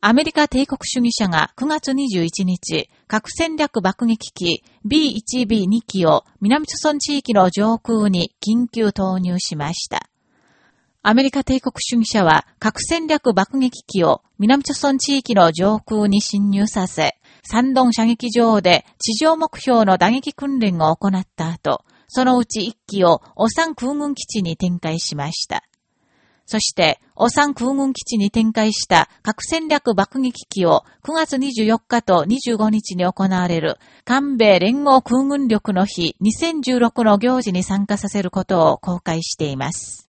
アメリカ帝国主義者が9月21日、核戦略爆撃機 B1B2 機を南朝村地域の上空に緊急投入しました。アメリカ帝国主義者は核戦略爆撃機を南朝村地域の上空に侵入させ、山東射撃場で地上目標の打撃訓練を行った後、そのうち1機をオサン空軍基地に展開しました。そして、オサン空軍基地に展開した核戦略爆撃機を9月24日と25日に行われる韓米連合空軍力の日2016の行事に参加させることを公開しています。